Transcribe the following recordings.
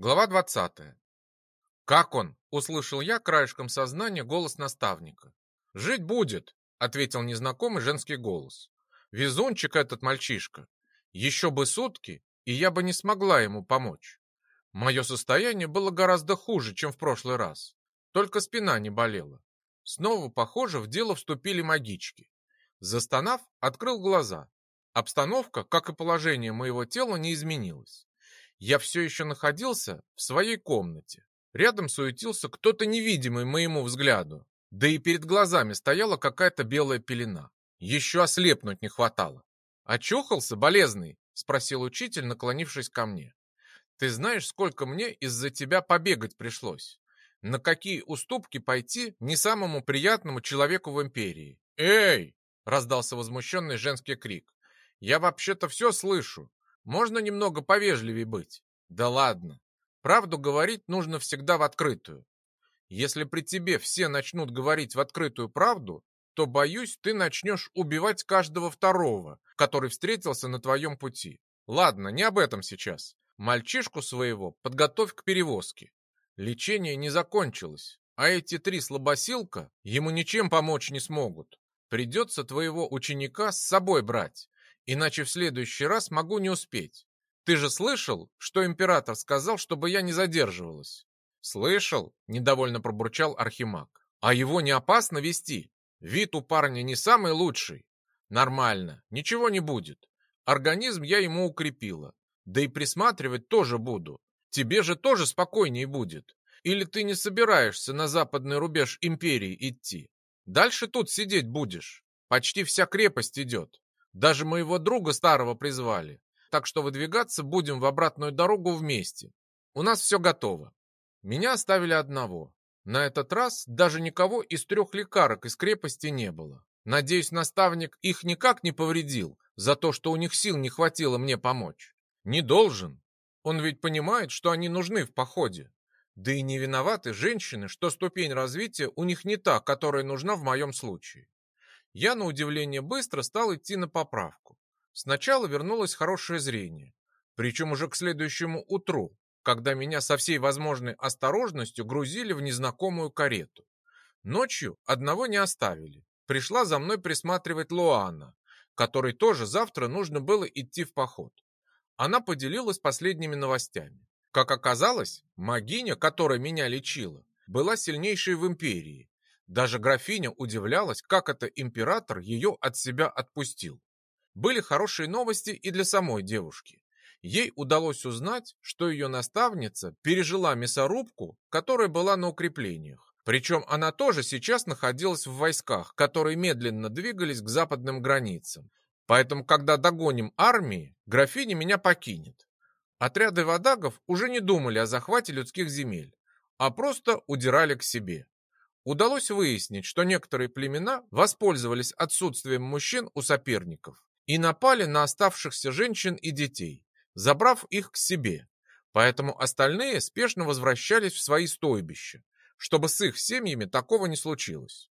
Глава 20. «Как он?» — услышал я краешком сознания голос наставника. «Жить будет», — ответил незнакомый женский голос. «Везунчик этот мальчишка. Еще бы сутки, и я бы не смогла ему помочь. Мое состояние было гораздо хуже, чем в прошлый раз. Только спина не болела. Снова, похоже, в дело вступили магички. Застонав, открыл глаза. Обстановка, как и положение моего тела, не изменилась. Я все еще находился в своей комнате. Рядом суетился кто-то невидимый моему взгляду. Да и перед глазами стояла какая-то белая пелена. Еще ослепнуть не хватало. «Очухался, болезный?» — спросил учитель, наклонившись ко мне. «Ты знаешь, сколько мне из-за тебя побегать пришлось? На какие уступки пойти не самому приятному человеку в империи?» «Эй!» — раздался возмущенный женский крик. «Я вообще-то все слышу. Можно немного повежливее быть?» «Да ладно. Правду говорить нужно всегда в открытую. Если при тебе все начнут говорить в открытую правду, то, боюсь, ты начнешь убивать каждого второго, который встретился на твоем пути. Ладно, не об этом сейчас. Мальчишку своего подготовь к перевозке. Лечение не закончилось, а эти три слабосилка ему ничем помочь не смогут. Придется твоего ученика с собой брать, иначе в следующий раз могу не успеть. Ты же слышал, что император сказал, чтобы я не задерживалась? Слышал, недовольно пробурчал Архимаг. А его не опасно вести? Вид у парня не самый лучший. Нормально, ничего не будет. Организм я ему укрепила. Да и присматривать тоже буду. Тебе же тоже спокойнее будет. Или ты не собираешься на западный рубеж империи идти? Дальше тут сидеть будешь. Почти вся крепость идет. Даже моего друга старого призвали. Так что выдвигаться будем в обратную дорогу вместе. У нас все готово. Меня оставили одного. На этот раз даже никого из трех лекарок из крепости не было. Надеюсь, наставник их никак не повредил за то, что у них сил не хватило мне помочь. Не должен. Он ведь понимает, что они нужны в походе. Да и не виноваты женщины, что ступень развития у них не та, которая нужна в моем случае. Я, на удивление, быстро стал идти на поправку. Сначала вернулось хорошее зрение, причем уже к следующему утру, когда меня со всей возможной осторожностью грузили в незнакомую карету. Ночью одного не оставили. Пришла за мной присматривать Луана, которой тоже завтра нужно было идти в поход. Она поделилась последними новостями. Как оказалось, магиня, которая меня лечила, была сильнейшей в империи. Даже графиня удивлялась, как это император ее от себя отпустил. Были хорошие новости и для самой девушки. Ей удалось узнать, что ее наставница пережила мясорубку, которая была на укреплениях. Причем она тоже сейчас находилась в войсках, которые медленно двигались к западным границам. Поэтому, когда догоним армии, графиня меня покинет. Отряды водагов уже не думали о захвате людских земель, а просто удирали к себе. Удалось выяснить, что некоторые племена воспользовались отсутствием мужчин у соперников и напали на оставшихся женщин и детей забрав их к себе. Поэтому остальные спешно возвращались в свои стойбища, чтобы с их семьями такого не случилось.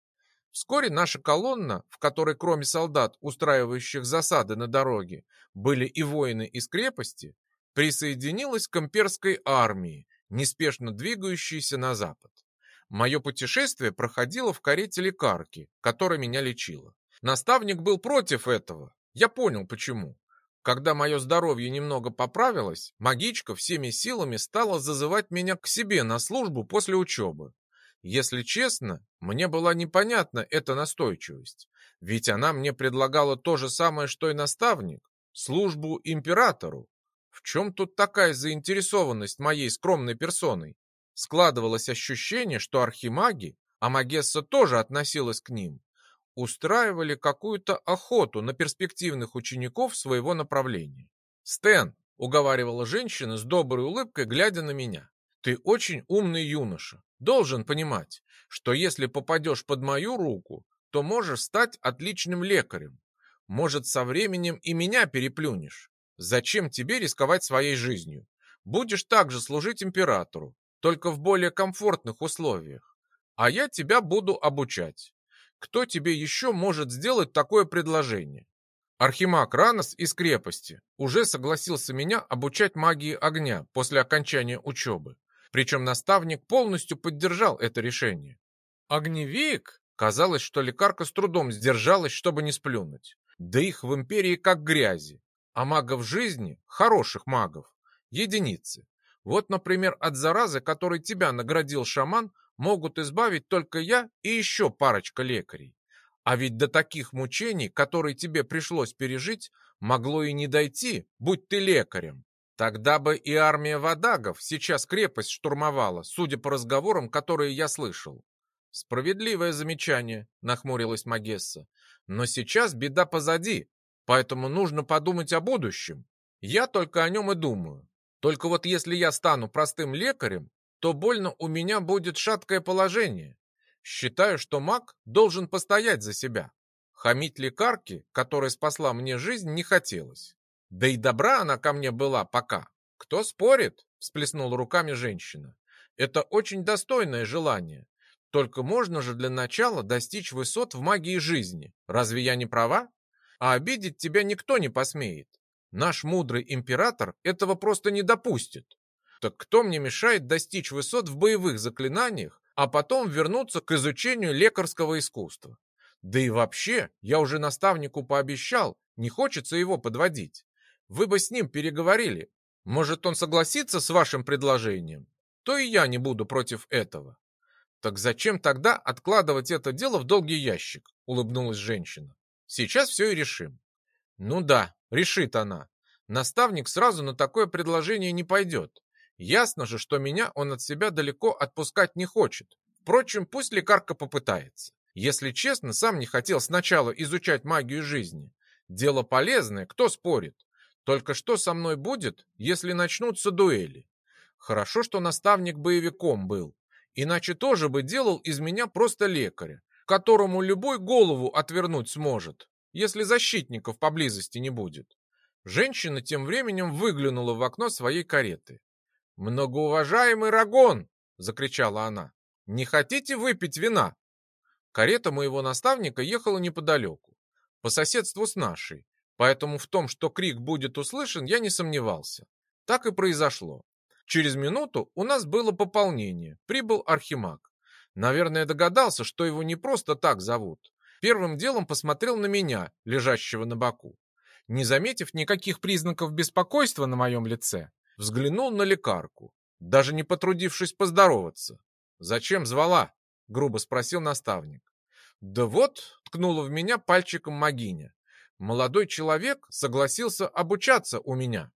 Вскоре наша колонна, в которой кроме солдат, устраивающих засады на дороге, были и воины из крепости, присоединилась к имперской армии, неспешно двигающейся на запад. Мое путешествие проходило в карете лекарки, которая меня лечила. Наставник был против этого. Я понял, почему. Когда мое здоровье немного поправилось, магичка всеми силами стала зазывать меня к себе на службу после учебы. Если честно, мне была непонятна эта настойчивость, ведь она мне предлагала то же самое, что и наставник, службу императору. В чем тут такая заинтересованность моей скромной персоной? Складывалось ощущение, что архимаги, а Магесса тоже относилась к ним, устраивали какую-то охоту на перспективных учеников своего направления. «Стэн», — уговаривала женщина с доброй улыбкой, глядя на меня, — «ты очень умный юноша. Должен понимать, что если попадешь под мою руку, то можешь стать отличным лекарем. Может, со временем и меня переплюнешь. Зачем тебе рисковать своей жизнью? Будешь также служить императору, только в более комфортных условиях. А я тебя буду обучать. Кто тебе еще может сделать такое предложение? Архимаг Ранос из крепости уже согласился меня обучать магии огня после окончания учебы. Причем наставник полностью поддержал это решение. Огневик? Казалось, что лекарка с трудом сдержалась, чтобы не сплюнуть. Да их в империи как грязи. А магов жизни, хороших магов, единицы. Вот, например, от заразы, которой тебя наградил шаман, могут избавить только я и еще парочка лекарей. А ведь до таких мучений, которые тебе пришлось пережить, могло и не дойти, будь ты лекарем. Тогда бы и армия вадагов сейчас крепость штурмовала, судя по разговорам, которые я слышал. Справедливое замечание, нахмурилась Магесса. Но сейчас беда позади, поэтому нужно подумать о будущем. Я только о нем и думаю. Только вот если я стану простым лекарем, то больно у меня будет шаткое положение. Считаю, что маг должен постоять за себя. Хамить лекарке, которая спасла мне жизнь, не хотелось. Да и добра она ко мне была пока. Кто спорит? Всплеснула руками женщина. Это очень достойное желание. Только можно же для начала достичь высот в магии жизни. Разве я не права? А обидеть тебя никто не посмеет. Наш мудрый император этого просто не допустит. Так кто мне мешает достичь высот в боевых заклинаниях а потом вернуться к изучению лекарского искусства. Да и вообще, я уже наставнику пообещал, не хочется его подводить. Вы бы с ним переговорили. Может, он согласится с вашим предложением? То и я не буду против этого. Так зачем тогда откладывать это дело в долгий ящик? Улыбнулась женщина. Сейчас все и решим. Ну да, решит она. Наставник сразу на такое предложение не пойдет. Ясно же, что меня он от себя далеко отпускать не хочет. Впрочем, пусть лекарка попытается. Если честно, сам не хотел сначала изучать магию жизни. Дело полезное, кто спорит. Только что со мной будет, если начнутся дуэли? Хорошо, что наставник боевиком был. Иначе тоже бы делал из меня просто лекаря, которому любой голову отвернуть сможет, если защитников поблизости не будет. Женщина тем временем выглянула в окно своей кареты. «Многоуважаемый Рагон!» — закричала она. «Не хотите выпить вина?» Карета моего наставника ехала неподалеку, по соседству с нашей, поэтому в том, что крик будет услышан, я не сомневался. Так и произошло. Через минуту у нас было пополнение, прибыл Архимаг. Наверное, догадался, что его не просто так зовут. Первым делом посмотрел на меня, лежащего на боку. Не заметив никаких признаков беспокойства на моем лице, взглянул на лекарку, даже не потрудившись поздороваться. «Зачем звала?» — грубо спросил наставник. «Да вот», — ткнула в меня пальчиком Магиня, «молодой человек согласился обучаться у меня».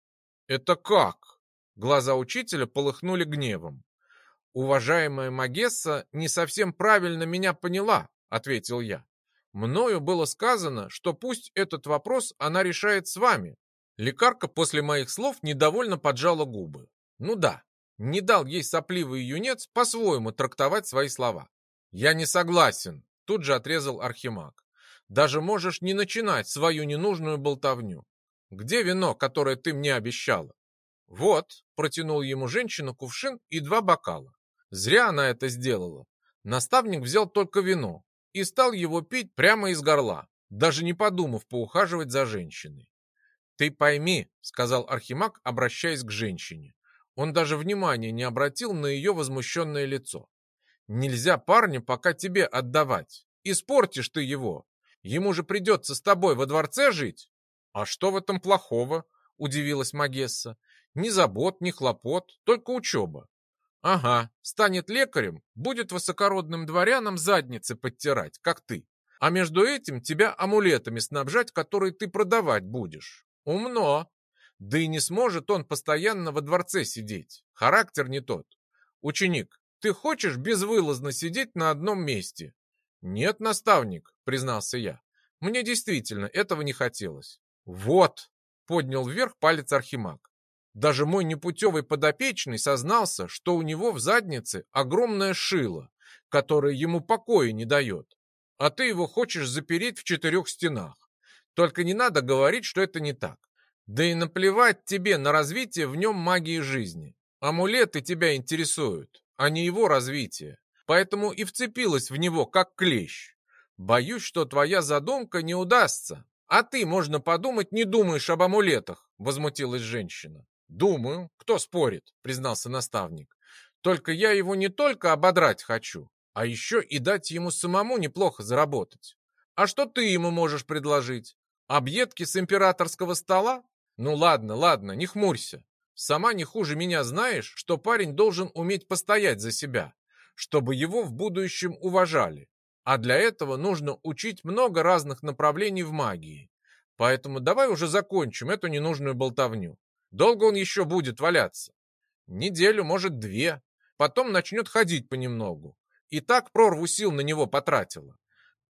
«Это как?» Глаза учителя полыхнули гневом. «Уважаемая Магесса не совсем правильно меня поняла», — ответил я. «Мною было сказано, что пусть этот вопрос она решает с вами, Лекарка после моих слов недовольно поджала губы. Ну да, не дал ей сопливый юнец по-своему трактовать свои слова. «Я не согласен», — тут же отрезал Архимаг. «Даже можешь не начинать свою ненужную болтовню. Где вино, которое ты мне обещала?» «Вот», — протянул ему женщина кувшин и два бокала. Зря она это сделала. Наставник взял только вино и стал его пить прямо из горла, даже не подумав поухаживать за женщиной. «Ты пойми», — сказал Архимаг, обращаясь к женщине. Он даже внимания не обратил на ее возмущенное лицо. «Нельзя парня пока тебе отдавать. Испортишь ты его. Ему же придется с тобой во дворце жить». «А что в этом плохого?» — удивилась Магесса. «Ни забот, ни хлопот, только учеба». «Ага, станет лекарем, будет высокородным дворянам задницы подтирать, как ты. А между этим тебя амулетами снабжать, которые ты продавать будешь. Умно. Да и не сможет он постоянно во дворце сидеть. Характер не тот. Ученик, ты хочешь безвылазно сидеть на одном месте? Нет, наставник, признался я. Мне действительно этого не хотелось. Вот, поднял вверх палец Архимаг. Даже мой непутевый подопечный сознался, что у него в заднице огромное шило, которое ему покоя не дает. А ты его хочешь запереть в четырех стенах. Только не надо говорить, что это не так. Да и наплевать тебе на развитие в нем магии жизни. Амулеты тебя интересуют, а не его развитие. Поэтому и вцепилась в него, как клещ. Боюсь, что твоя задумка не удастся. А ты, можно подумать, не думаешь об амулетах, возмутилась женщина. Думаю, кто спорит, признался наставник. Только я его не только ободрать хочу, а еще и дать ему самому неплохо заработать. А что ты ему можешь предложить? Объедки с императорского стола? Ну ладно, ладно, не хмурься. Сама не хуже меня знаешь, что парень должен уметь постоять за себя, чтобы его в будущем уважали. А для этого нужно учить много разных направлений в магии. Поэтому давай уже закончим эту ненужную болтовню. Долго он еще будет валяться? Неделю, может, две. Потом начнет ходить понемногу. И так прорву сил на него потратила.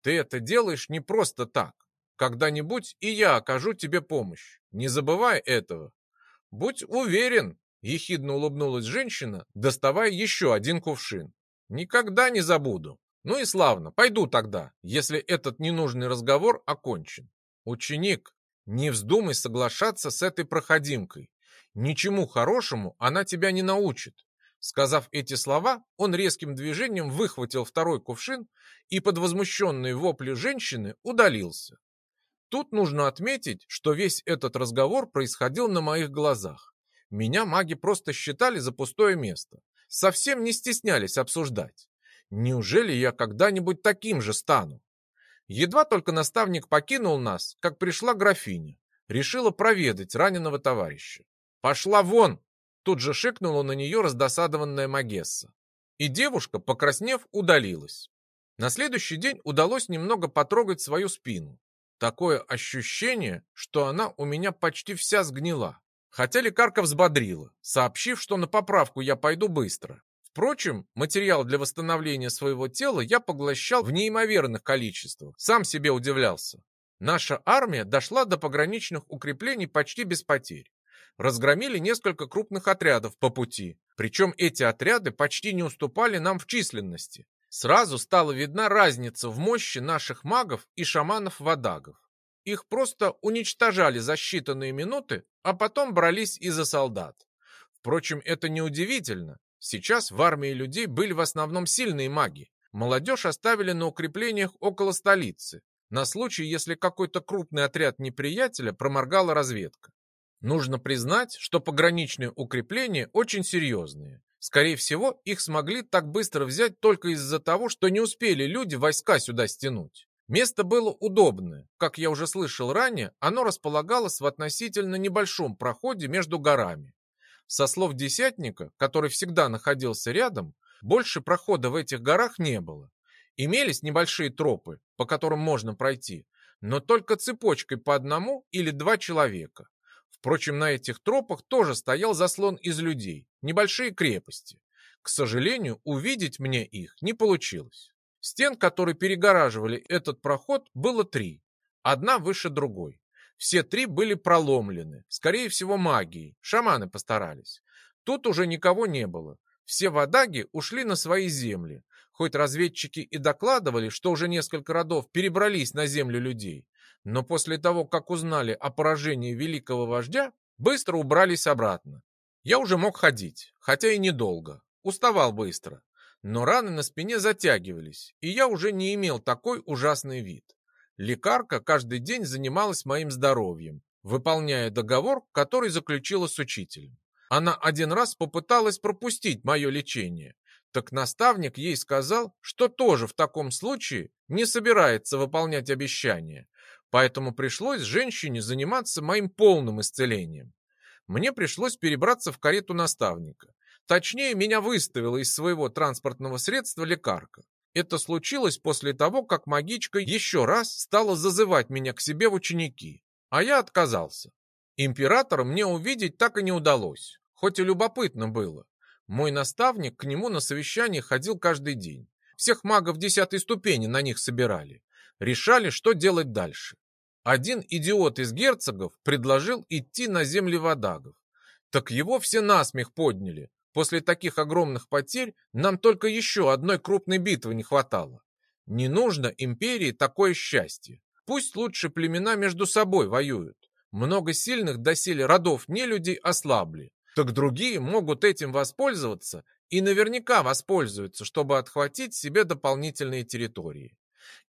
Ты это делаешь не просто так. Когда-нибудь и я окажу тебе помощь. Не забывай этого. Будь уверен, ехидно улыбнулась женщина, доставая еще один кувшин. Никогда не забуду. Ну и славно, пойду тогда, если этот ненужный разговор окончен. Ученик, не вздумай соглашаться с этой проходимкой. Ничему хорошему она тебя не научит. Сказав эти слова, он резким движением выхватил второй кувшин и под возмущенные вопли женщины удалился. Тут нужно отметить, что весь этот разговор происходил на моих глазах. Меня маги просто считали за пустое место. Совсем не стеснялись обсуждать. Неужели я когда-нибудь таким же стану? Едва только наставник покинул нас, как пришла графиня. Решила проведать раненого товарища. «Пошла вон!» Тут же шикнула на нее раздосадованная Магесса. И девушка, покраснев, удалилась. На следующий день удалось немного потрогать свою спину. Такое ощущение, что она у меня почти вся сгнила. Хотя лекарка взбодрила, сообщив, что на поправку я пойду быстро. Впрочем, материал для восстановления своего тела я поглощал в неимоверных количествах. Сам себе удивлялся. Наша армия дошла до пограничных укреплений почти без потерь разгромили несколько крупных отрядов по пути. Причем эти отряды почти не уступали нам в численности. Сразу стала видна разница в мощи наших магов и шаманов-водагов. Их просто уничтожали за считанные минуты, а потом брались и за солдат. Впрочем, это неудивительно. Сейчас в армии людей были в основном сильные маги. Молодежь оставили на укреплениях около столицы, на случай, если какой-то крупный отряд неприятеля проморгала разведка. Нужно признать, что пограничные укрепления очень серьезные. Скорее всего, их смогли так быстро взять только из-за того, что не успели люди войска сюда стянуть. Место было удобное. Как я уже слышал ранее, оно располагалось в относительно небольшом проходе между горами. Со слов десятника, который всегда находился рядом, больше прохода в этих горах не было. Имелись небольшие тропы, по которым можно пройти, но только цепочкой по одному или два человека. Впрочем, на этих тропах тоже стоял заслон из людей, небольшие крепости. К сожалению, увидеть мне их не получилось. Стен, которые перегораживали этот проход, было три. Одна выше другой. Все три были проломлены, скорее всего магией, шаманы постарались. Тут уже никого не было. Все водаги ушли на свои земли. Хоть разведчики и докладывали, что уже несколько родов перебрались на землю людей, но после того, как узнали о поражении великого вождя, быстро убрались обратно. Я уже мог ходить, хотя и недолго, уставал быстро, но раны на спине затягивались, и я уже не имел такой ужасный вид. Лекарка каждый день занималась моим здоровьем, выполняя договор, который заключила с учителем. Она один раз попыталась пропустить мое лечение, так наставник ей сказал, что тоже в таком случае не собирается выполнять обещания, Поэтому пришлось женщине заниматься моим полным исцелением. Мне пришлось перебраться в карету наставника. Точнее, меня выставила из своего транспортного средства лекарка. Это случилось после того, как магичка еще раз стала зазывать меня к себе в ученики, а я отказался. Императора мне увидеть так и не удалось, хоть и любопытно было. Мой наставник к нему на совещание ходил каждый день. Всех магов десятой ступени на них собирали. Решали, что делать дальше. Один идиот из герцогов предложил идти на земли водагов. Так его все насмех подняли. После таких огромных потерь нам только еще одной крупной битвы не хватало. Не нужно империи такое счастье. Пусть лучше племена между собой воюют. Много сильных доселе родов нелюдей ослабли. Так другие могут этим воспользоваться и наверняка воспользуются, чтобы отхватить себе дополнительные территории.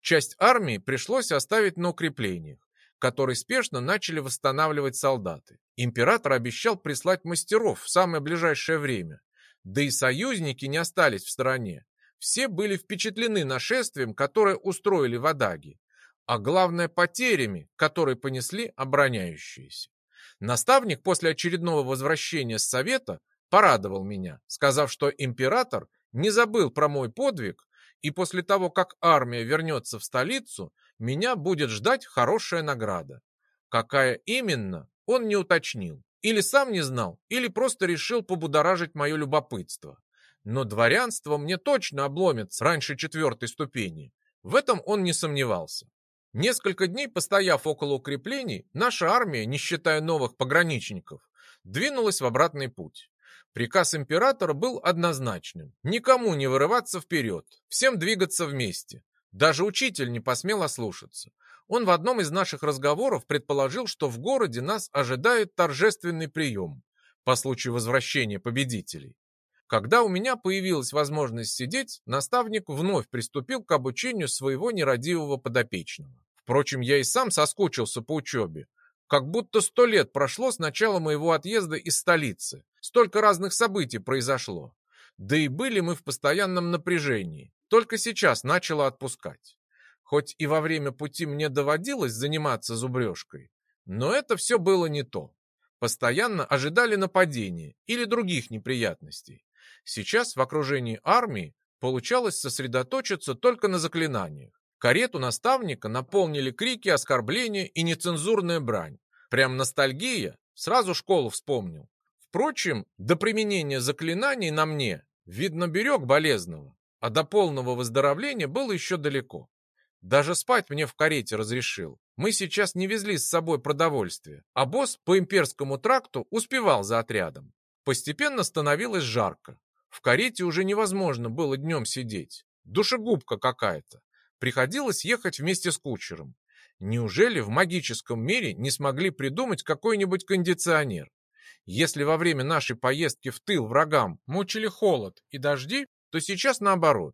Часть армии пришлось оставить на укреплениях. Который спешно начали восстанавливать солдаты. Император обещал прислать мастеров в самое ближайшее время. Да и союзники не остались в стороне. Все были впечатлены нашествием, которое устроили в Адаге, а главное потерями, которые понесли обороняющиеся. Наставник после очередного возвращения с совета порадовал меня, сказав, что император не забыл про мой подвиг, и после того, как армия вернется в столицу, меня будет ждать хорошая награда. Какая именно, он не уточнил. Или сам не знал, или просто решил побудоражить мое любопытство. Но дворянство мне точно обломится раньше четвертой ступени. В этом он не сомневался. Несколько дней постояв около укреплений, наша армия, не считая новых пограничников, двинулась в обратный путь. Приказ императора был однозначным. Никому не вырываться вперед, всем двигаться вместе. Даже учитель не посмел ослушаться. Он в одном из наших разговоров предположил, что в городе нас ожидает торжественный прием по случаю возвращения победителей. Когда у меня появилась возможность сидеть, наставник вновь приступил к обучению своего нерадивого подопечного. Впрочем, я и сам соскучился по учебе. Как будто сто лет прошло с начала моего отъезда из столицы. Столько разных событий произошло. Да и были мы в постоянном напряжении. Только сейчас начало отпускать. Хоть и во время пути мне доводилось заниматься зубрежкой, но это все было не то. Постоянно ожидали нападения или других неприятностей. Сейчас в окружении армии получалось сосредоточиться только на заклинаниях. Карету наставника наполнили крики, оскорбления и нецензурная брань. Прям ностальгия, сразу школу вспомнил. Впрочем, до применения заклинаний на мне, видно, берег болезного, а до полного выздоровления было еще далеко. Даже спать мне в карете разрешил. Мы сейчас не везли с собой продовольствие, а босс по имперскому тракту успевал за отрядом. Постепенно становилось жарко. В карете уже невозможно было днем сидеть. Душегубка какая-то. Приходилось ехать вместе с кучером. Неужели в магическом мире не смогли придумать какой-нибудь кондиционер? Если во время нашей поездки в тыл врагам мучили холод и дожди, то сейчас наоборот.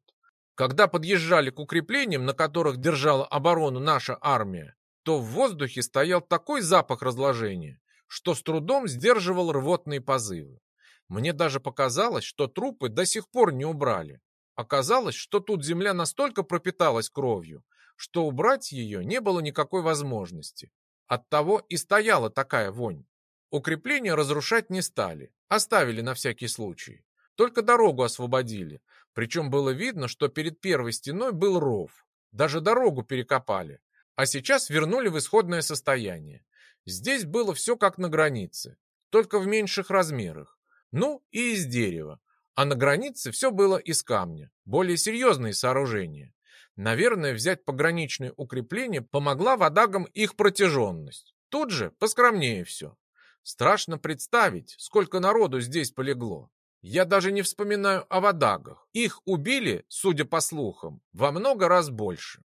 Когда подъезжали к укреплениям, на которых держала оборону наша армия, то в воздухе стоял такой запах разложения, что с трудом сдерживал рвотные позывы. Мне даже показалось, что трупы до сих пор не убрали. Оказалось, что тут земля настолько пропиталась кровью, что убрать ее не было никакой возможности. Оттого и стояла такая вонь. Укрепления разрушать не стали, оставили на всякий случай. Только дорогу освободили, причем было видно, что перед первой стеной был ров. Даже дорогу перекопали, а сейчас вернули в исходное состояние. Здесь было все как на границе, только в меньших размерах. Ну и из дерева, а на границе все было из камня, более серьезные сооружения. Наверное, взять пограничные укрепления помогла водагам их протяженность. Тут же поскромнее все. Страшно представить, сколько народу здесь полегло. Я даже не вспоминаю о водагах. Их убили, судя по слухам, во много раз больше.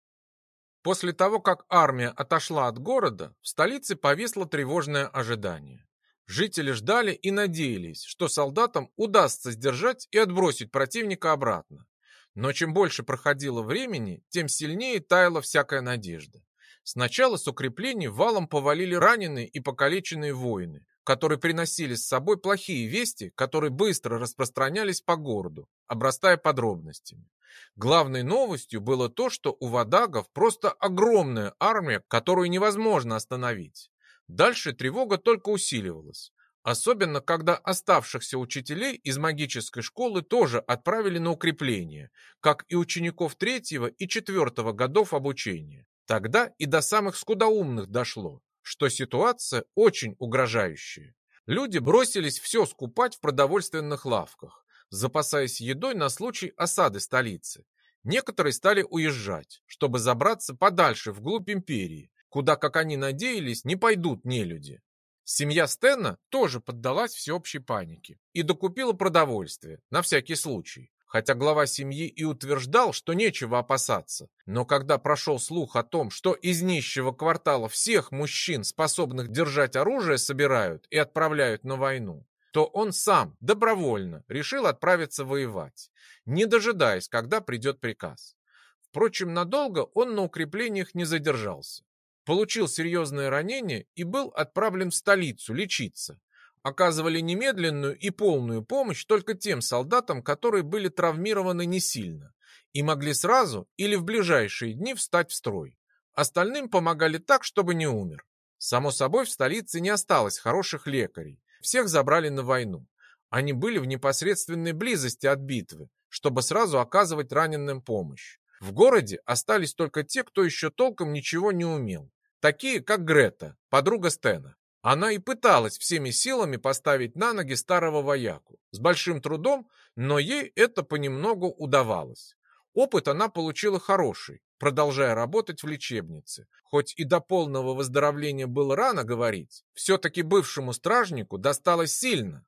После того, как армия отошла от города, в столице повисло тревожное ожидание. Жители ждали и надеялись, что солдатам удастся сдержать и отбросить противника обратно. Но чем больше проходило времени, тем сильнее таяла всякая надежда. Сначала с укреплений валом повалили раненые и покалеченные воины, которые приносили с собой плохие вести, которые быстро распространялись по городу, обрастая подробностями. Главной новостью было то, что у вадагов просто огромная армия, которую невозможно остановить. Дальше тревога только усиливалась. Особенно, когда оставшихся учителей из магической школы тоже отправили на укрепление, как и учеников третьего и четвертого годов обучения. Тогда и до самых скудоумных дошло, что ситуация очень угрожающая. Люди бросились все скупать в продовольственных лавках, запасаясь едой на случай осады столицы. Некоторые стали уезжать, чтобы забраться подальше вглубь империи, куда, как они надеялись, не пойдут нелюди. Семья Стена тоже поддалась всеобщей панике и докупила продовольствие, на всякий случай. Хотя глава семьи и утверждал, что нечего опасаться. Но когда прошел слух о том, что из нищего квартала всех мужчин, способных держать оружие, собирают и отправляют на войну, то он сам добровольно решил отправиться воевать, не дожидаясь, когда придет приказ. Впрочем, надолго он на укреплениях не задержался. получил серьезное ранение и был отправлен в столицу лечиться. Оказывали немедленную и полную помощь только тем солдатам, которые были травмированы не сильно и могли сразу или в ближайшие дни встать в строй. Остальным помогали так, чтобы не умер. Само собой, в столице не осталось хороших лекарей. Всех забрали на войну. Они были в непосредственной близости от битвы, чтобы сразу оказывать раненым помощь. В городе остались только те, кто еще толком ничего не умел. Такие, как Грета, подруга Стена. Она и пыталась всеми силами поставить на ноги старого вояку. С большим трудом, но ей это понемногу удавалось. Опыт она получила хороший, продолжая работать в лечебнице. Хоть и до полного выздоровления было рано говорить, все-таки бывшему стражнику досталось сильно.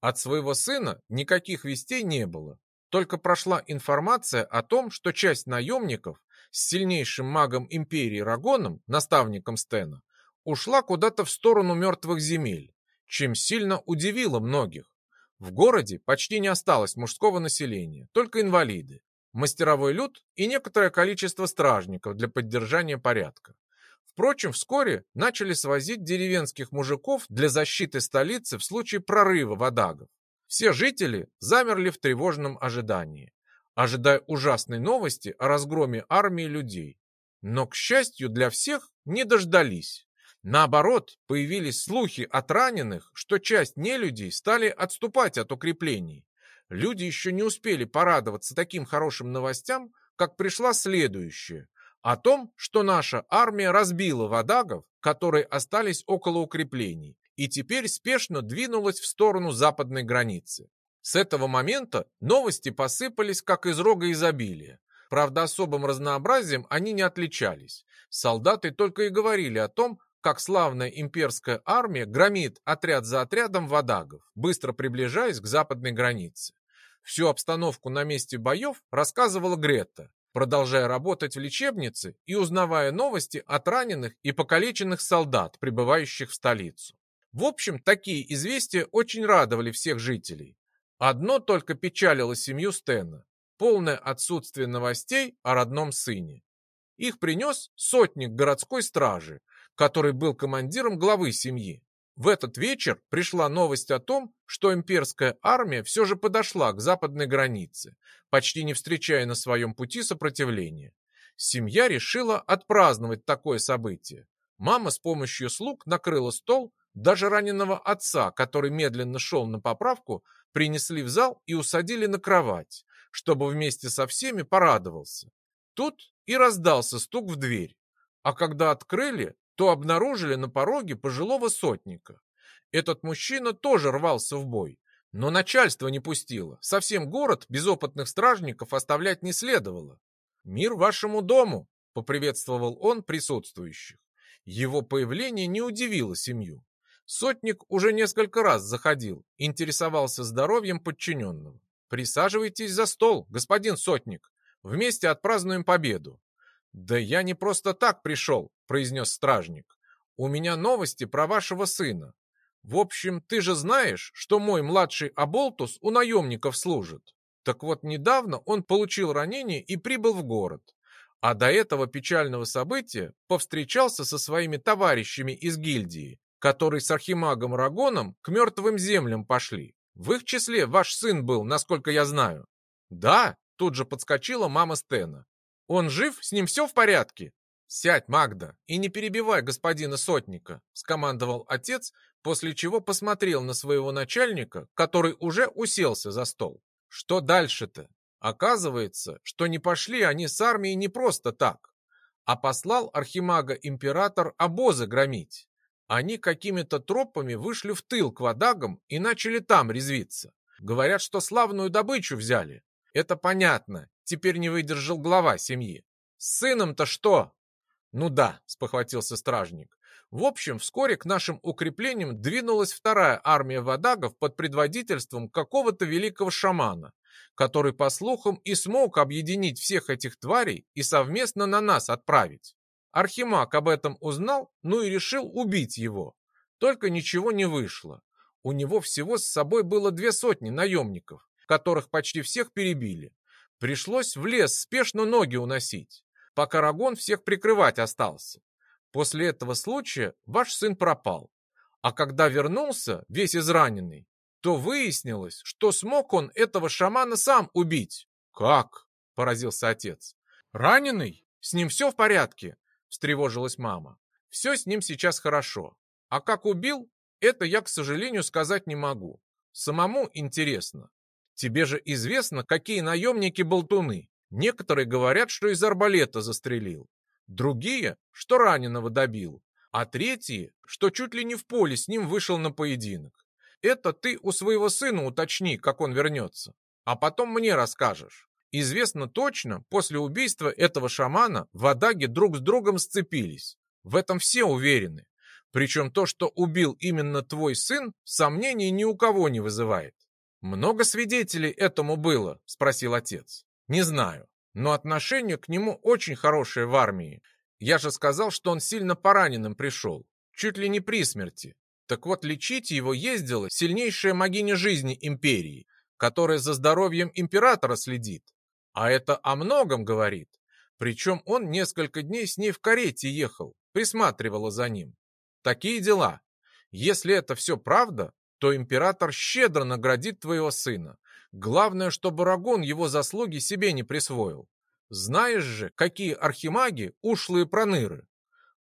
От своего сына никаких вестей не было. Только прошла информация о том, что часть наемников с сильнейшим магом империи Рагоном, наставником Стена, ушла куда-то в сторону мертвых земель, чем сильно удивило многих. В городе почти не осталось мужского населения, только инвалиды мастеровой люд и некоторое количество стражников для поддержания порядка. Впрочем, вскоре начали свозить деревенских мужиков для защиты столицы в случае прорыва водагов. Все жители замерли в тревожном ожидании, ожидая ужасной новости о разгроме армии людей. Но, к счастью для всех, не дождались. Наоборот, появились слухи от раненых, что часть нелюдей стали отступать от укреплений, Люди еще не успели порадоваться таким хорошим новостям, как пришла следующая. О том, что наша армия разбила водагов, которые остались около укреплений, и теперь спешно двинулась в сторону западной границы. С этого момента новости посыпались, как из рога изобилия. Правда, особым разнообразием они не отличались. Солдаты только и говорили о том, как славная имперская армия громит отряд за отрядом водагов, быстро приближаясь к западной границе. Всю обстановку на месте боев рассказывала Гретта, продолжая работать в лечебнице и узнавая новости от раненых и покалеченных солдат, прибывающих в столицу. В общем, такие известия очень радовали всех жителей. Одно только печалило семью Стена – полное отсутствие новостей о родном сыне. Их принес сотник городской стражи, который был командиром главы семьи. В этот вечер пришла новость о том, что имперская армия все же подошла к западной границе, почти не встречая на своем пути сопротивления. Семья решила отпраздновать такое событие. Мама с помощью слуг накрыла стол, даже раненого отца, который медленно шел на поправку, принесли в зал и усадили на кровать, чтобы вместе со всеми порадовался. Тут и раздался стук в дверь. А когда открыли, то обнаружили на пороге пожилого сотника. Этот мужчина тоже рвался в бой, но начальство не пустило. Совсем город без опытных стражников оставлять не следовало. «Мир вашему дому!» — поприветствовал он присутствующих. Его появление не удивило семью. Сотник уже несколько раз заходил, интересовался здоровьем подчиненного. «Присаживайтесь за стол, господин Сотник. Вместе отпразднуем победу». «Да я не просто так пришел», — произнес стражник. «У меня новости про вашего сына. В общем, ты же знаешь, что мой младший Аболтус у наемников служит. Так вот, недавно он получил ранение и прибыл в город. А до этого печального события повстречался со своими товарищами из гильдии, которые с архимагом Рагоном к мертвым землям пошли. В их числе ваш сын был, насколько я знаю. Да, тут же подскочила мама Стена. Он жив? С ним все в порядке?» «Сядь, Магда, и не перебивай господина Сотника», — скомандовал отец, после чего посмотрел на своего начальника, который уже уселся за стол. «Что дальше-то? Оказывается, что не пошли они с армией не просто так, а послал архимага-император обозы громить. Они какими-то тропами вышли в тыл к водагам и начали там резвиться. Говорят, что славную добычу взяли. Это понятно, теперь не выдержал глава семьи. С сыном-то что? Ну да, спохватился стражник. В общем, вскоре к нашим укреплениям двинулась вторая армия водагов под предводительством какого-то великого шамана, который, по слухам, и смог объединить всех этих тварей и совместно на нас отправить. Архимаг об этом узнал, ну и решил убить его. Только ничего не вышло. У него всего с собой было две сотни наемников, которых почти всех перебили. Пришлось в лес спешно ноги уносить, пока Рагон всех прикрывать остался. После этого случая ваш сын пропал. А когда вернулся, весь израненный, то выяснилось, что смог он этого шамана сам убить. Как? Поразился отец. Раненый? С ним все в порядке? Встревожилась мама. Все с ним сейчас хорошо. А как убил, это я, к сожалению, сказать не могу. Самому интересно. Тебе же известно, какие наемники болтуны. Некоторые говорят, что из арбалета застрелил. Другие, что раненого добил а третьи, что чуть ли не в поле с ним вышел на поединок. Это ты у своего сына уточни, как он вернется, а потом мне расскажешь. Известно точно, после убийства этого шамана в Адаге друг с другом сцепились. В этом все уверены. Причем то, что убил именно твой сын, сомнений ни у кого не вызывает. «Много свидетелей этому было?» – спросил отец. «Не знаю, но отношение к нему очень хорошее в армии. Я же сказал, что он сильно пораненным пришел, чуть ли не при смерти. Так вот, лечить его ездила сильнейшая могиня жизни империи, которая за здоровьем императора следит. А это о многом говорит. Причем он несколько дней с ней в карете ехал, присматривала за ним. Такие дела. Если это все правда, то император щедро наградит твоего сына. Главное, чтобы Рагон его заслуги себе не присвоил. Знаешь же, какие архимаги ушлые проныры.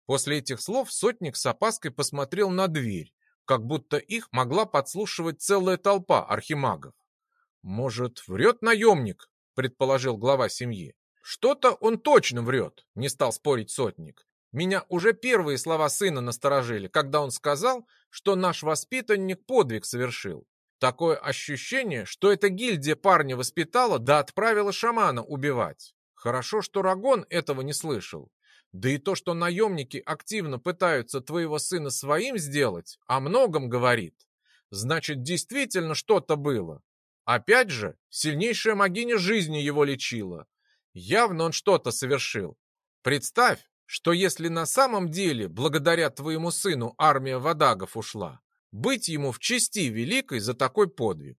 После этих слов сотник с опаской посмотрел на дверь, как будто их могла подслушивать целая толпа архимагов. «Может, врет наемник?» — предположил глава семьи. «Что-то он точно врет», — не стал спорить сотник. «Меня уже первые слова сына насторожили, когда он сказал, что наш воспитанник подвиг совершил. Такое ощущение, что эта гильдия парня воспитала да отправила шамана убивать. Хорошо, что Рагон этого не слышал. Да и то, что наемники активно пытаются твоего сына своим сделать, о многом говорит. Значит, действительно что-то было. Опять же, сильнейшая могиня жизни его лечила. Явно он что-то совершил. Представь, что если на самом деле, благодаря твоему сыну, армия водагов ушла, быть ему в чести великой за такой подвиг.